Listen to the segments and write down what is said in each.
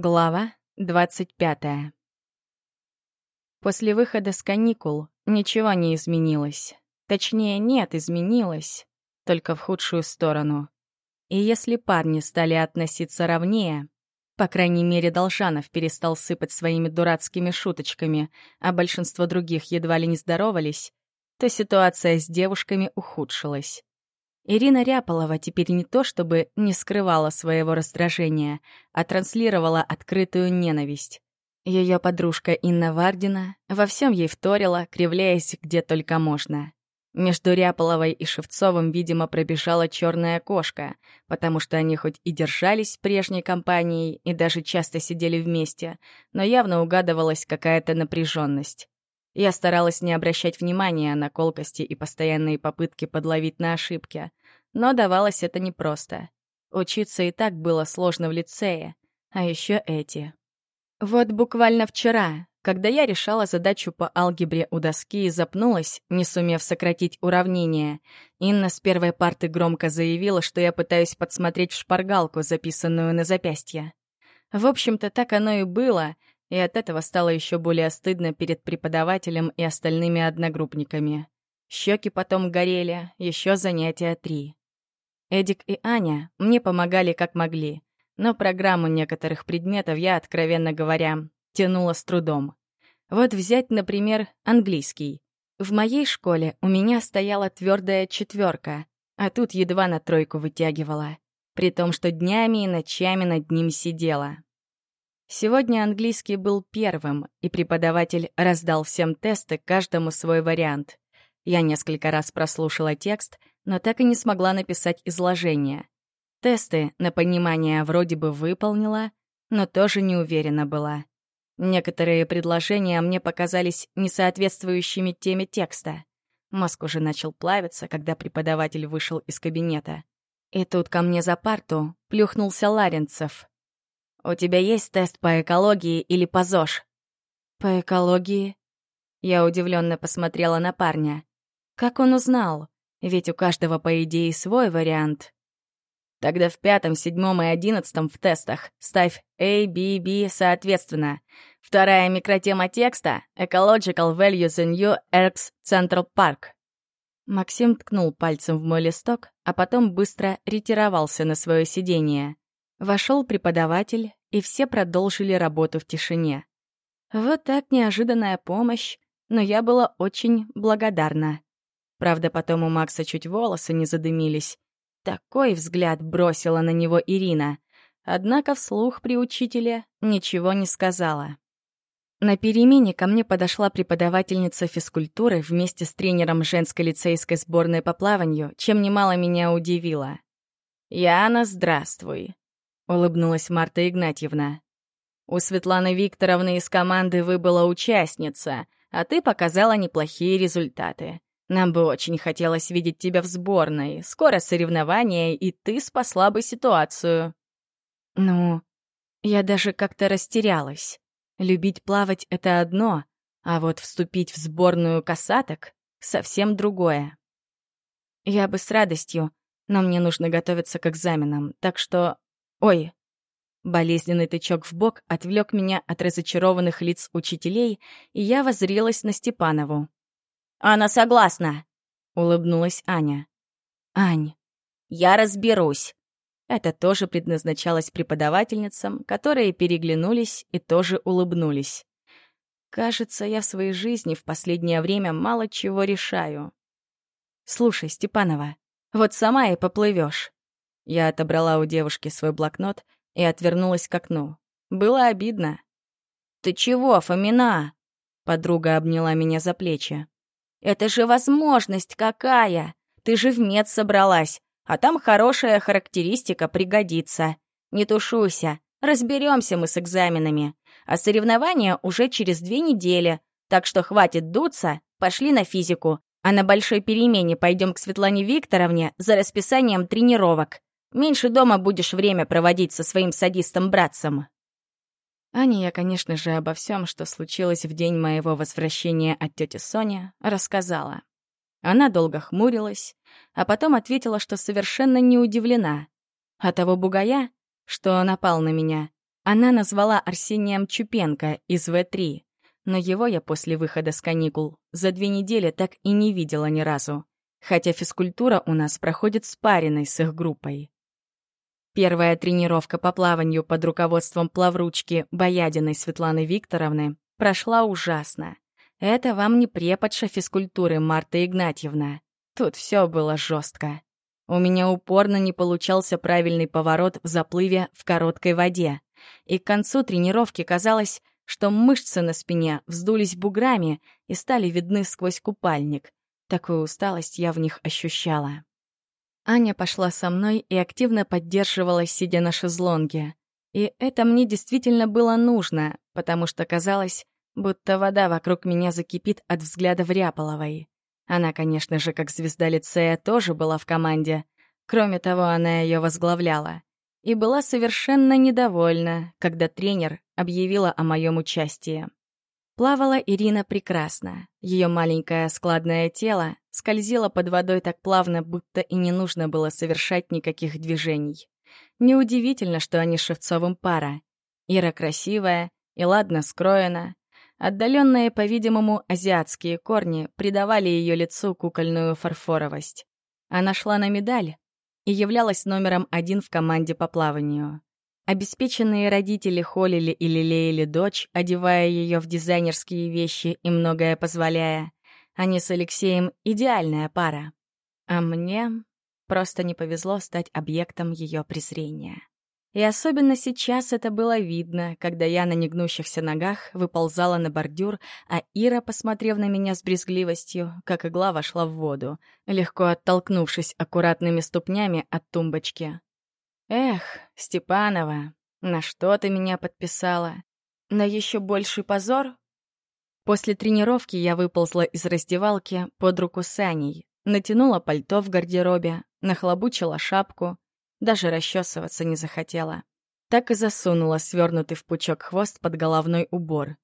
Глава 25 После выхода с каникул ничего не изменилось. Точнее, нет, изменилось, только в худшую сторону. И если парни стали относиться ровнее, по крайней мере, Должанов перестал сыпать своими дурацкими шуточками, а большинство других едва ли не здоровались, то ситуация с девушками ухудшилась. Ирина Ряполова теперь не то чтобы не скрывала своего раздражения, а транслировала открытую ненависть. Ее подружка Инна Вардина во всем ей вторила, кривляясь где только можно. Между Ряполовой и Шевцовым, видимо, пробежала черная кошка, потому что они хоть и держались прежней компанией и даже часто сидели вместе, но явно угадывалась какая-то напряженность. Я старалась не обращать внимания на колкости и постоянные попытки подловить на ошибки, но давалось это непросто. Учиться и так было сложно в лицее, а еще эти. Вот буквально вчера, когда я решала задачу по алгебре у доски и запнулась, не сумев сократить уравнение, Инна с первой парты громко заявила, что я пытаюсь подсмотреть в шпаргалку, записанную на запястье. В общем-то, так оно и было, и от этого стало еще более стыдно перед преподавателем и остальными одногруппниками. Щеки потом горели, еще занятия три. Эдик и Аня мне помогали как могли, но программу некоторых предметов я, откровенно говоря, тянула с трудом. Вот взять, например, английский. В моей школе у меня стояла твердая четверка, а тут едва на тройку вытягивала, при том, что днями и ночами над ним сидела. Сегодня английский был первым, и преподаватель раздал всем тесты, каждому свой вариант. Я несколько раз прослушала текст, но так и не смогла написать изложение. Тесты на понимание вроде бы выполнила, но тоже не уверена была. Некоторые предложения мне показались несоответствующими теме текста. Мозг уже начал плавиться, когда преподаватель вышел из кабинета. И тут ко мне за парту плюхнулся Ларинцев. «У тебя есть тест по экологии или по ЗОЖ?» «По экологии?» Я удивленно посмотрела на парня. Как он узнал? Ведь у каждого, по идее, свой вариант. Тогда в пятом, седьмом и одиннадцатом в тестах ставь A, B, B соответственно. Вторая микротема текста — Ecological Values in New Erks Central Park. Максим ткнул пальцем в мой листок, а потом быстро ретировался на свое сиденье. Вошел преподаватель, и все продолжили работу в тишине. Вот так неожиданная помощь, но я была очень благодарна. Правда, потом у Макса чуть волосы не задымились. Такой взгляд бросила на него Ирина. Однако вслух при учителе ничего не сказала. На перемене ко мне подошла преподавательница физкультуры вместе с тренером женской лицейской сборной по плаванию, чем немало меня удивило. «Яна, здравствуй», — улыбнулась Марта Игнатьевна. «У Светланы Викторовны из команды выбыла участница, а ты показала неплохие результаты. Нам бы очень хотелось видеть тебя в сборной. Скоро соревнования, и ты спасла бы ситуацию. Ну, я даже как-то растерялась. Любить плавать — это одно, а вот вступить в сборную касаток — совсем другое. Я бы с радостью, но мне нужно готовиться к экзаменам, так что... Ой! Болезненный тычок в бок отвлек меня от разочарованных лиц учителей, и я воззрелась на Степанову. «Она согласна», — улыбнулась Аня. «Ань, я разберусь». Это тоже предназначалось преподавательницам, которые переглянулись и тоже улыбнулись. Кажется, я в своей жизни в последнее время мало чего решаю. Слушай, Степанова, вот сама и поплывешь. Я отобрала у девушки свой блокнот и отвернулась к окну. Было обидно. «Ты чего, Фомина?» Подруга обняла меня за плечи. Это же возможность какая! Ты же в мед собралась, а там хорошая характеристика пригодится. Не тушуйся, разберемся мы с экзаменами. А соревнования уже через две недели, так что хватит дуться, пошли на физику. А на большой перемене пойдем к Светлане Викторовне за расписанием тренировок. Меньше дома будешь время проводить со своим садистом-братцем. Ане я, конечно же, обо всем, что случилось в день моего возвращения от тети Сони, рассказала. Она долго хмурилась, а потом ответила, что совершенно не удивлена. А того бугая, что напал на меня, Она назвала Арсением Чупенко из В3, но его я после выхода с каникул за две недели так и не видела ни разу, хотя физкультура у нас проходит спаренной с их группой. Первая тренировка по плаванию под руководством плавручки Боядиной Светланы Викторовны прошла ужасно. Это вам не преподша физкультуры Марта Игнатьевна. Тут все было жестко. У меня упорно не получался правильный поворот в заплыве в короткой воде. И к концу тренировки казалось, что мышцы на спине вздулись буграми и стали видны сквозь купальник. Такую усталость я в них ощущала. Аня пошла со мной и активно поддерживала, сидя на шезлонге. И это мне действительно было нужно, потому что казалось, будто вода вокруг меня закипит от взгляда Вряполовой. Она, конечно же, как звезда лицея, тоже была в команде. Кроме того, она ее возглавляла. И была совершенно недовольна, когда тренер объявила о моем участии. Плавала Ирина прекрасно. Ее маленькое складное тело скользило под водой так плавно, будто и не нужно было совершать никаких движений. Неудивительно, что они с Шевцовым пара. Ира красивая и ладно скроена. Отдаленные, по-видимому, азиатские корни придавали ее лицу кукольную фарфоровость. Она шла на медаль и являлась номером один в команде по плаванию. Обеспеченные родители холили и лелеяли дочь, одевая ее в дизайнерские вещи и многое позволяя. Они с Алексеем — идеальная пара. А мне просто не повезло стать объектом ее презрения. И особенно сейчас это было видно, когда я на негнущихся ногах выползала на бордюр, а Ира, посмотрев на меня с брезгливостью, как игла вошла в воду, легко оттолкнувшись аккуратными ступнями от тумбочки. Эх, Степанова, на что ты меня подписала? На еще больший позор? После тренировки я выползла из раздевалки под руку с Аней, натянула пальто в гардеробе, нахлобучила шапку, даже расчесываться не захотела. Так и засунула свернутый в пучок хвост под головной убор.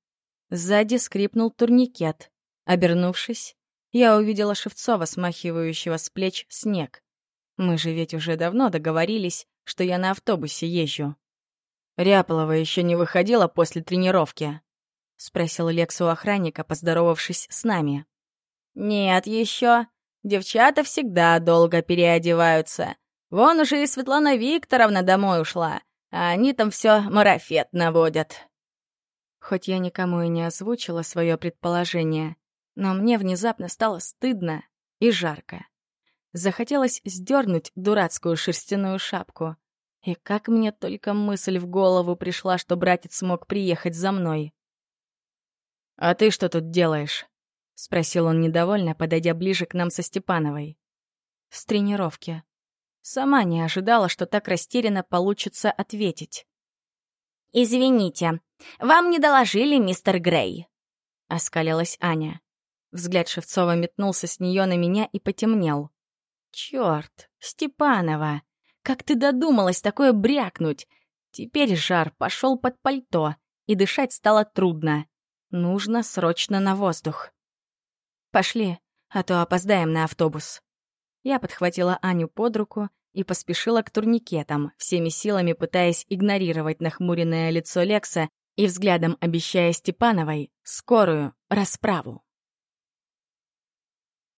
Сзади скрипнул турникет. Обернувшись, я увидела Шевцова, смахивающего с плеч снег. Мы же ведь уже давно договорились, что я на автобусе езжу. «Ряполова еще не выходила после тренировки?» — спросил Лекс у охранника, поздоровавшись с нами. «Нет еще. Девчата всегда долго переодеваются. Вон уже и Светлана Викторовна домой ушла, а они там все марафет наводят». Хоть я никому и не озвучила свое предположение, но мне внезапно стало стыдно и жарко. Захотелось сдернуть дурацкую шерстяную шапку. И как мне только мысль в голову пришла, что братец смог приехать за мной. «А ты что тут делаешь?» — спросил он недовольно, подойдя ближе к нам со Степановой. «С тренировки». Сама не ожидала, что так растерянно получится ответить. «Извините, вам не доложили, мистер Грей?» — оскалилась Аня. Взгляд Шевцова метнулся с нее на меня и потемнел. Черт, Степанова, как ты додумалась такое брякнуть? Теперь жар пошел под пальто, и дышать стало трудно. Нужно срочно на воздух. Пошли, а то опоздаем на автобус. Я подхватила Аню под руку и поспешила к турникетам, всеми силами пытаясь игнорировать нахмуренное лицо Лекса и взглядом обещая Степановой скорую расправу.